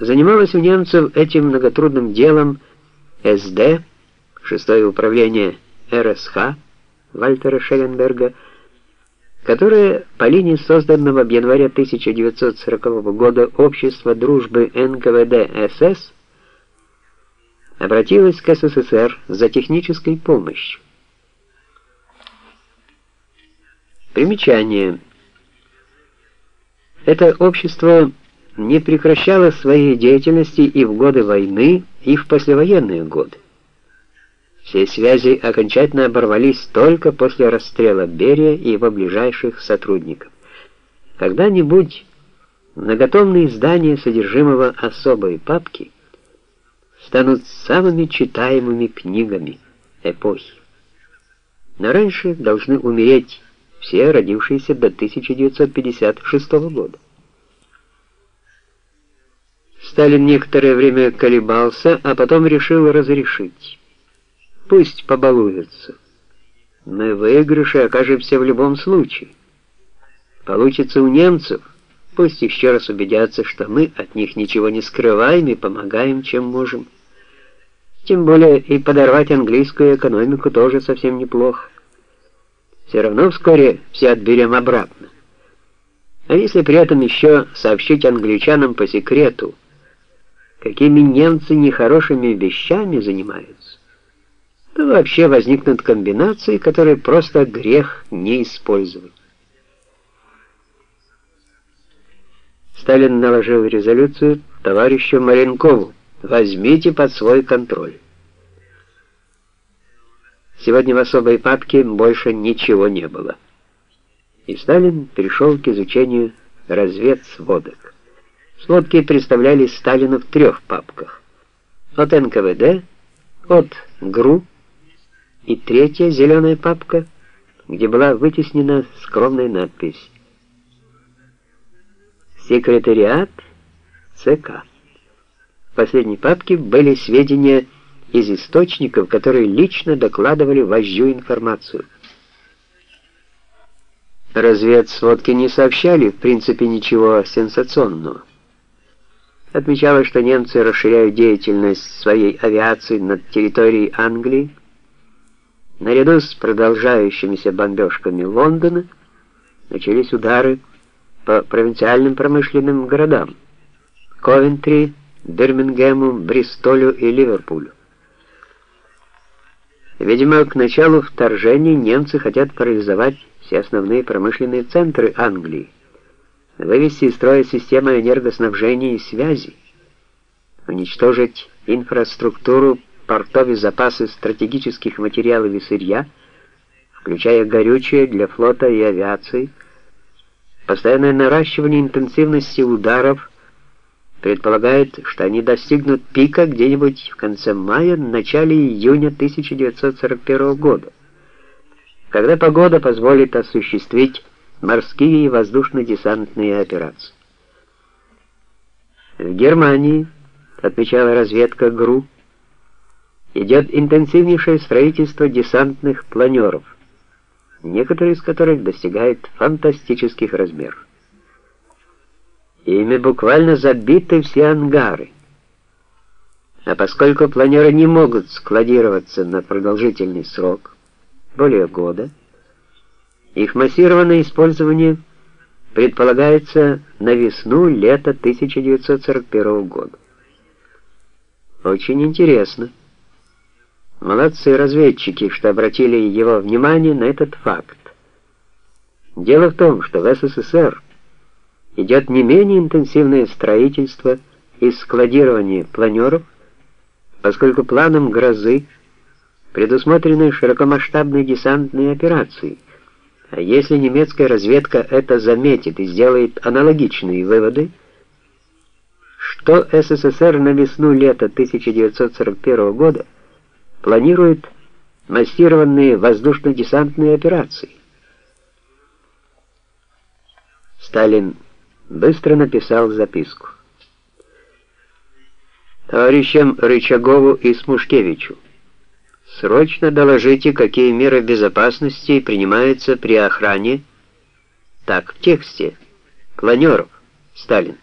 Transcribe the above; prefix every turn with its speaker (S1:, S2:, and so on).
S1: Занималась у немцев этим многотрудным делом СД, шестое управление РСХ Вальтера Шелленберга, которое по линии созданного в январе 1940 года Общества дружбы НКВД СС обратилось к СССР за технической помощью. Примечание. Это общество не прекращало своей деятельности и в годы войны, и в послевоенные годы. Все связи окончательно оборвались только после расстрела Берия и его ближайших сотрудников. Когда-нибудь многотомные издания содержимого особой папки станут самыми читаемыми книгами эпохи. Но раньше должны умереть все родившиеся до 1956 года. Сталин некоторое время колебался, а потом решил разрешить. Пусть побалуются. Мы в выигрыше окажемся в любом случае. Получится у немцев, пусть еще раз убедятся, что мы от них ничего не скрываем и помогаем, чем можем. Тем более и подорвать английскую экономику тоже совсем неплохо. Все равно вскоре все отберем обратно. А если при этом еще сообщить англичанам по секрету, какими немцы нехорошими вещами занимаются, то вообще возникнут комбинации, которые просто грех не использовать. Сталин наложил резолюцию товарищу Маренкову «Возьмите под свой контроль». Сегодня в особой папке больше ничего не было. И Сталин перешел к изучению разведсводок. Сводки представлялись Сталину в трех папках. От НКВД, от ГРУ и третья зеленая папка, где была вытеснена скромная надпись «Секретариат ЦК». В последней папке были сведения из источников, которые лично докладывали вождю информацию. Разведсводки не сообщали, в принципе, ничего сенсационного. Отмечалось, что немцы расширяют деятельность своей авиации над территорией Англии. Наряду с продолжающимися бомбежками Лондона начались удары по провинциальным промышленным городам – Ковентри, Бирмингему, Бристолю и Ливерпулю. Видимо, к началу вторжения немцы хотят парализовать все основные промышленные центры Англии, вывести из строя системы энергоснабжения и связи, уничтожить инфраструктуру, портов и запасы стратегических материалов и сырья, включая горючее для флота и авиации, постоянное наращивание интенсивности ударов предполагает, что они достигнут пика где-нибудь в конце мая, начале июня 1941 года, когда погода позволит осуществить морские и воздушно-десантные операции. В Германии, отмечала разведка ГРУ, идет интенсивнейшее строительство десантных планеров, некоторые из которых достигают фантастических размеров. Ими буквально забиты все ангары. А поскольку планеры не могут складироваться на продолжительный срок, более года, их массированное использование предполагается на весну-лето 1941 года. Очень интересно. Молодцы разведчики, что обратили его внимание на этот факт. Дело в том, что в СССР идет не менее интенсивное строительство и складирование планеров, поскольку планом «Грозы» предусмотрены широкомасштабные десантные операции, а если немецкая разведка это заметит и сделает аналогичные выводы, что СССР на весну-лето 1941 года планирует массированные воздушно-десантные операции. Сталин быстро написал записку. Товарищам Рычагову и Смушкевичу, срочно доложите, какие меры безопасности принимаются при охране, так, в тексте, планеров, Сталин.